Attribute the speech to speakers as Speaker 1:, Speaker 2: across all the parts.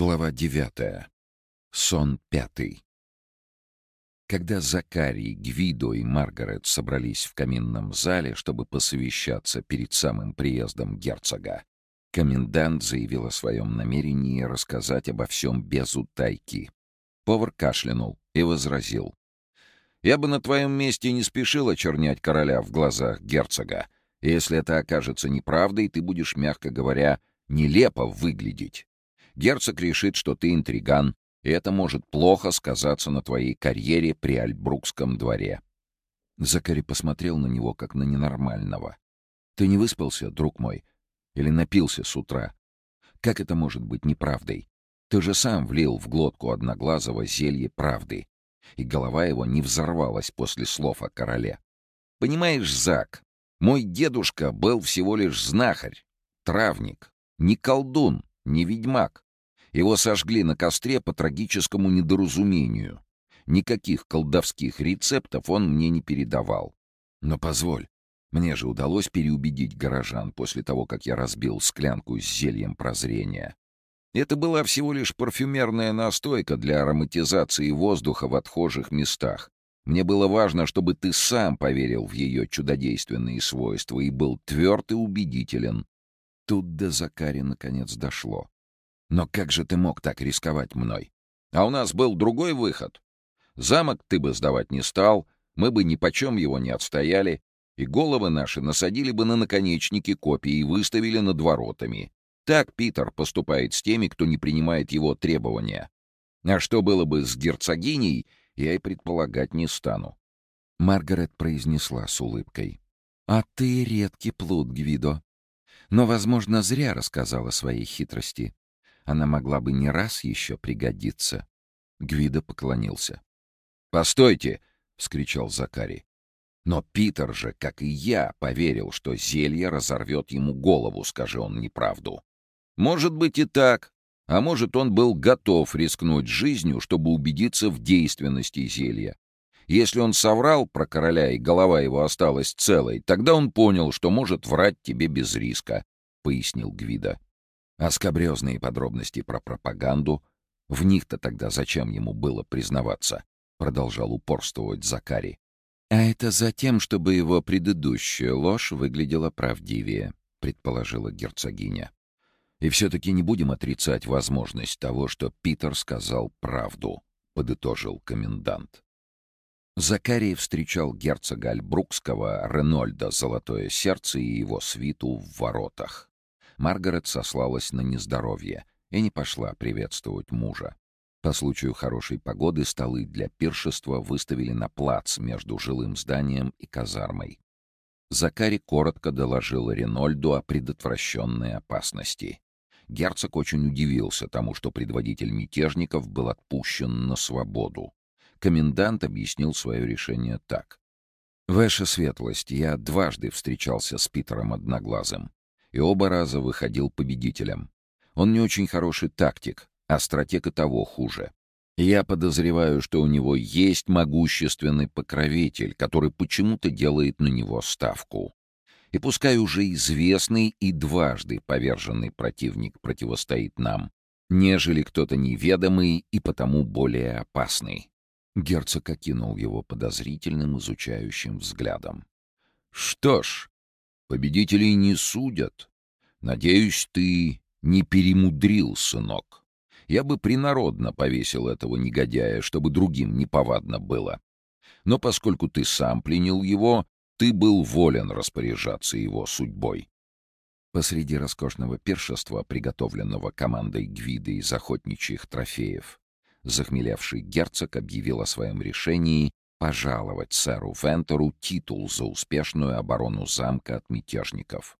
Speaker 1: Глава девятая. Сон пятый. Когда Закарий, Гвидо и Маргарет собрались в каминном зале, чтобы посовещаться перед самым приездом герцога, комендант заявил о своем намерении рассказать обо всем без утайки. Повар кашлянул и возразил. «Я бы на твоем месте не спешил очернять короля в глазах герцога. Если это окажется неправдой, ты будешь, мягко говоря, нелепо выглядеть. Герцог решит, что ты интриган, и это может плохо сказаться на твоей карьере при Альбрукском дворе. Закари посмотрел на него, как на ненормального. «Ты не выспался, друг мой? Или напился с утра? Как это может быть неправдой? Ты же сам влил в глотку Одноглазого зелье правды, и голова его не взорвалась после слов о короле. Понимаешь, Зак, мой дедушка был всего лишь знахарь, травник, не колдун, не ведьмак. Его сожгли на костре по трагическому недоразумению. Никаких колдовских рецептов он мне не передавал. Но позволь, мне же удалось переубедить горожан после того, как я разбил склянку с зельем прозрения. Это была всего лишь парфюмерная настойка для ароматизации воздуха в отхожих местах. Мне было важно, чтобы ты сам поверил в ее чудодейственные свойства и был тверд и убедителен. Тут до Закари наконец дошло. Но как же ты мог так рисковать мной? А у нас был другой выход. Замок ты бы сдавать не стал, мы бы ни почем его не отстояли, и головы наши насадили бы на наконечники копий и выставили над воротами. Так Питер поступает с теми, кто не принимает его требования. А что было бы с герцогиней, я и предполагать не стану. Маргарет произнесла с улыбкой. «А ты редкий плут, Гвидо но, возможно, зря рассказала своей хитрости. Она могла бы не раз еще пригодиться. Гвида поклонился. «Постойте!» — вскричал Закари. Но Питер же, как и я, поверил, что зелье разорвет ему голову, скажи он неправду. Может быть и так, а может он был готов рискнуть жизнью, чтобы убедиться в действенности зелья. Если он соврал про короля и голова его осталась целой, тогда он понял, что может врать тебе без риска, — пояснил Гвида. А скобрезные подробности про пропаганду, в них-то тогда зачем ему было признаваться? — продолжал упорствовать Закари. «А это за тем, чтобы его предыдущая ложь выглядела правдивее», — предположила герцогиня. «И все-таки не будем отрицать возможность того, что Питер сказал правду», — подытожил комендант. Закарий встречал герцога Альбрукского, Ренольда «Золотое сердце» и его свиту в воротах. Маргарет сослалась на нездоровье и не пошла приветствовать мужа. По случаю хорошей погоды столы для пиршества выставили на плац между жилым зданием и казармой. Закари коротко доложил Ренольду о предотвращенной опасности. Герцог очень удивился тому, что предводитель мятежников был отпущен на свободу. Комендант объяснил свое решение так. «Ваша светлость, я дважды встречался с Питером Одноглазым, и оба раза выходил победителем. Он не очень хороший тактик, а стратег и того хуже. Я подозреваю, что у него есть могущественный покровитель, который почему-то делает на него ставку. И пускай уже известный и дважды поверженный противник противостоит нам, нежели кто-то неведомый и потому более опасный. Герцог окинул его подозрительным, изучающим взглядом. «Что ж, победителей не судят. Надеюсь, ты не перемудрил, сынок. Я бы принародно повесил этого негодяя, чтобы другим неповадно было. Но поскольку ты сам пленил его, ты был волен распоряжаться его судьбой». Посреди роскошного пиршества, приготовленного командой Гвиды из охотничьих трофеев, захмелевший герцог объявил о своем решении пожаловать сэру Вентеру титул за успешную оборону замка от мятежников.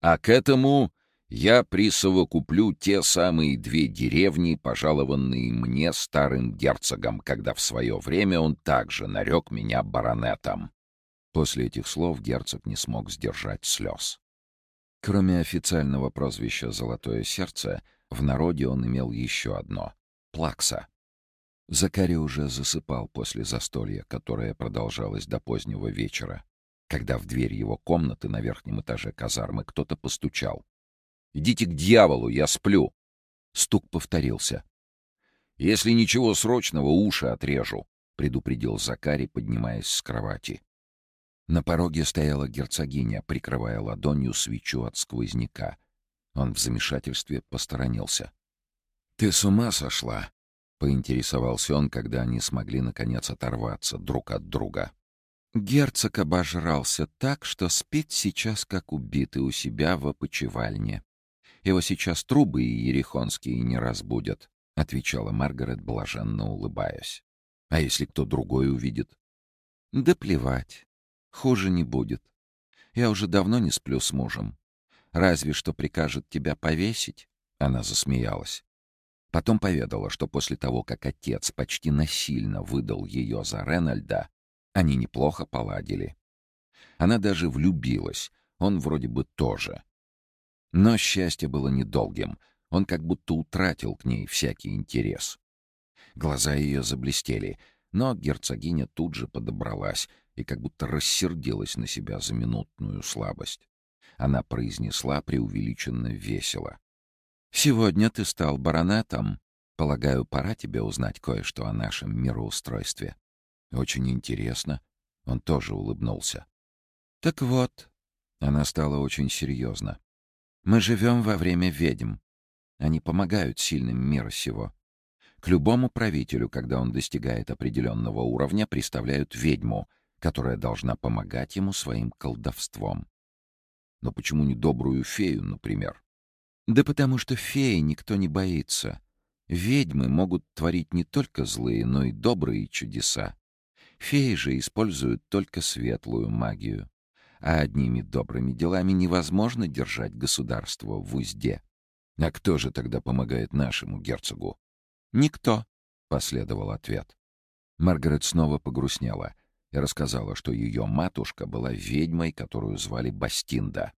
Speaker 1: А к этому я присовокуплю те самые две деревни, пожалованные мне старым герцогом, когда в свое время он также нарек меня баронетом. После этих слов герцог не смог сдержать слез. Кроме официального прозвища «Золотое сердце», в народе он имел еще одно Плакса. Закари уже засыпал после застолья, которое продолжалось до позднего вечера, когда в дверь его комнаты на верхнем этаже казармы кто-то постучал. «Идите к дьяволу, я сплю!» Стук повторился. «Если ничего срочного, уши отрежу», — предупредил Закари, поднимаясь с кровати. На пороге стояла герцогиня, прикрывая ладонью свечу от сквозняка. Он в замешательстве посторонился. «Ты с ума сошла?» — поинтересовался он, когда они смогли, наконец, оторваться друг от друга. Герцог обожрался так, что спит сейчас, как убитый у себя в опочивальне. Его сейчас трубы и ерехонские не разбудят, — отвечала Маргарет, блаженно улыбаясь. А если кто другой увидит? Да плевать. Хуже не будет. Я уже давно не сплю с мужем. Разве что прикажет тебя повесить. Она засмеялась. Потом поведала, что после того, как отец почти насильно выдал ее за Ренальда, они неплохо поладили. Она даже влюбилась, он вроде бы тоже. Но счастье было недолгим, он как будто утратил к ней всякий интерес. Глаза ее заблестели, но герцогиня тут же подобралась и как будто рассердилась на себя за минутную слабость. Она произнесла преувеличенно весело. «Сегодня ты стал баронетом. Полагаю, пора тебе узнать кое-что о нашем мироустройстве». «Очень интересно». Он тоже улыбнулся. «Так вот». Она стала очень серьезна. «Мы живем во время ведьм. Они помогают сильным мира сего. К любому правителю, когда он достигает определенного уровня, представляют ведьму, которая должна помогать ему своим колдовством. Но почему не добрую фею, например? Да потому что феи никто не боится. Ведьмы могут творить не только злые, но и добрые чудеса. Феи же используют только светлую магию. А одними добрыми делами невозможно держать государство в узде. А кто же тогда помогает нашему герцогу? Никто, — последовал ответ. Маргарет снова погрустнела и рассказала, что ее матушка была ведьмой, которую звали Бастинда.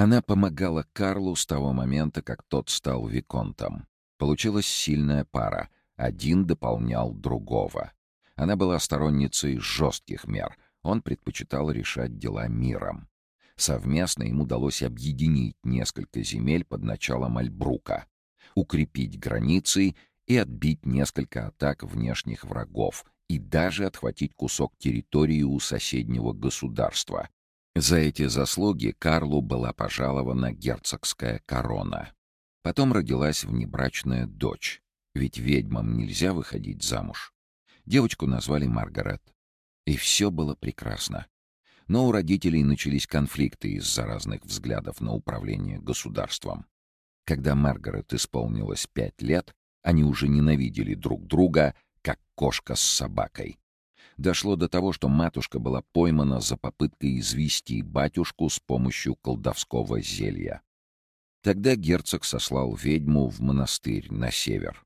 Speaker 1: Она помогала Карлу с того момента, как тот стал виконтом. Получилась сильная пара, один дополнял другого. Она была сторонницей жестких мер, он предпочитал решать дела миром. Совместно им удалось объединить несколько земель под началом Альбрука, укрепить границы и отбить несколько атак внешних врагов и даже отхватить кусок территории у соседнего государства. За эти заслуги Карлу была пожалована герцогская корона. Потом родилась внебрачная дочь, ведь ведьмам нельзя выходить замуж. Девочку назвали Маргарет. И все было прекрасно. Но у родителей начались конфликты из-за разных взглядов на управление государством. Когда Маргарет исполнилось пять лет, они уже ненавидели друг друга, как кошка с собакой. Дошло до того, что матушка была поймана за попыткой извести батюшку с помощью колдовского зелья. Тогда герцог сослал ведьму в монастырь на север.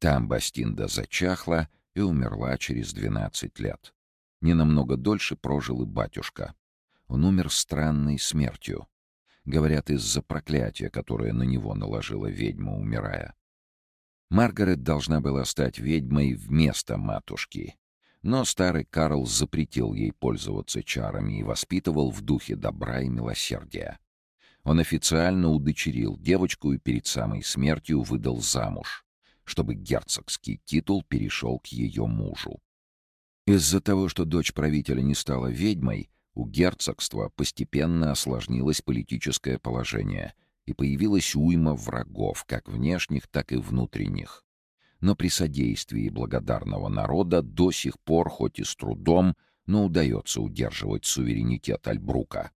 Speaker 1: Там Бастинда зачахла и умерла через двенадцать лет. Не намного дольше прожил и батюшка. Он умер странной смертью. Говорят, из-за проклятия, которое на него наложила ведьма, умирая. Маргарет должна была стать ведьмой вместо матушки. Но старый Карл запретил ей пользоваться чарами и воспитывал в духе добра и милосердия. Он официально удочерил девочку и перед самой смертью выдал замуж, чтобы герцогский титул перешел к ее мужу. Из-за того, что дочь правителя не стала ведьмой, у герцогства постепенно осложнилось политическое положение — и появилась уйма врагов, как внешних, так и внутренних. Но при содействии благодарного народа до сих пор, хоть и с трудом, но удается удерживать суверенитет Альбрука.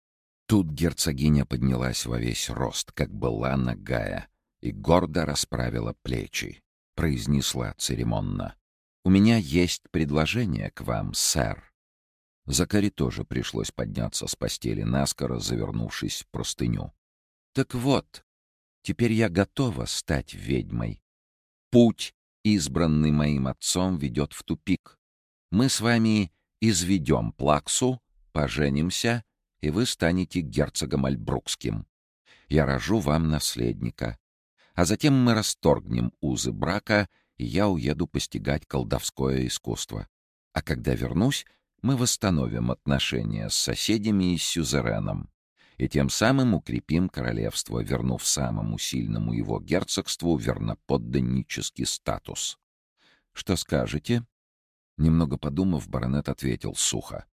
Speaker 1: Тут герцогиня поднялась во весь рост, как была нагая, и гордо расправила плечи. Произнесла церемонно. «У меня есть предложение к вам, сэр». Закари тоже пришлось подняться с постели наскоро, завернувшись в простыню. Так вот, теперь я готова стать ведьмой. Путь, избранный моим отцом, ведет в тупик. Мы с вами изведем Плаксу, поженимся, и вы станете герцогом Альбрукским. Я рожу вам наследника. А затем мы расторгнем узы брака, и я уеду постигать колдовское искусство. А когда вернусь, мы восстановим отношения с соседями и с сюзереном и тем самым укрепим королевство, вернув самому сильному его герцогству верноподданнический статус. Что скажете?» Немного подумав, баронет ответил сухо.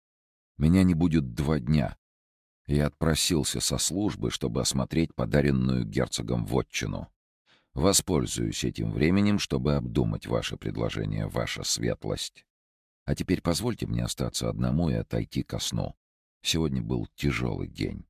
Speaker 1: «Меня не будет два дня. Я отпросился со службы, чтобы осмотреть подаренную герцогом вотчину. Воспользуюсь этим временем, чтобы обдумать ваше предложение, ваша светлость. А теперь позвольте мне остаться одному и отойти ко сну. Сегодня был тяжелый день.